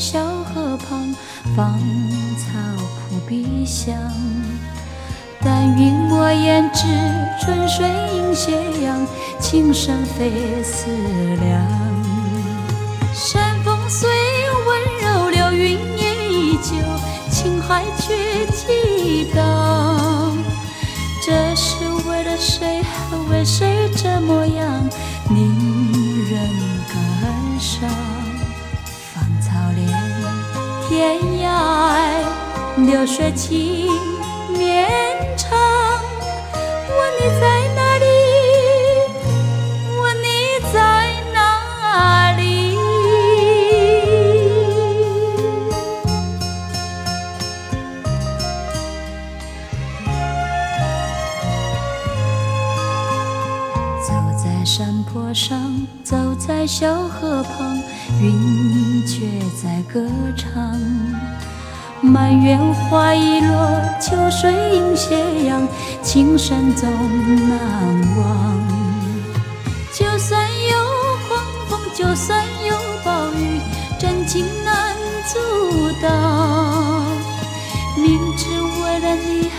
小河旁，芳草扑鼻香。但愿我胭脂春水映斜阳，情深非思量。山风虽温柔，流云也依旧，情海却激荡。这是为了谁？为谁这模样？天涯，流水情山坡上，走在小河旁，云却在歌唱。满园花已落，秋水映斜阳，情深总难忘。就算有狂风，就算有暴雨，真情难阻挡。明知为了你，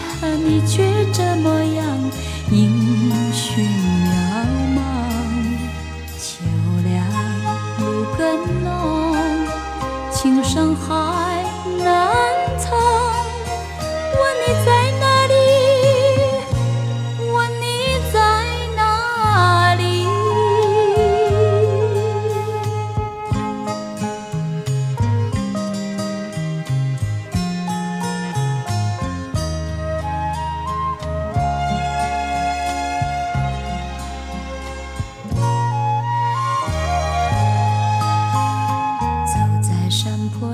你却这么样，情深海。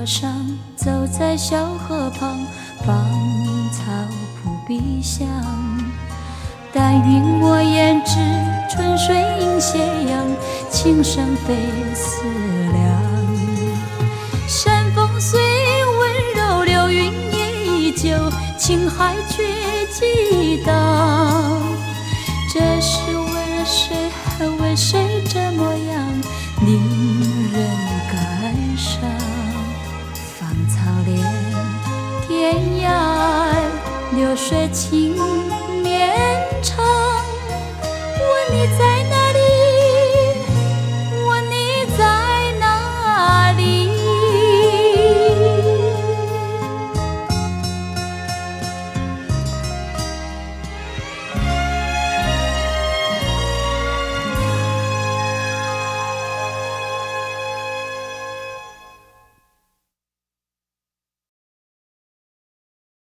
上，走在小河旁，芳草扑鼻香。但云我胭脂春水映斜阳，情深非思量。山风虽温柔，流云也依旧，情海却激荡。这是为了谁？为谁这模样？令人感伤。流水情。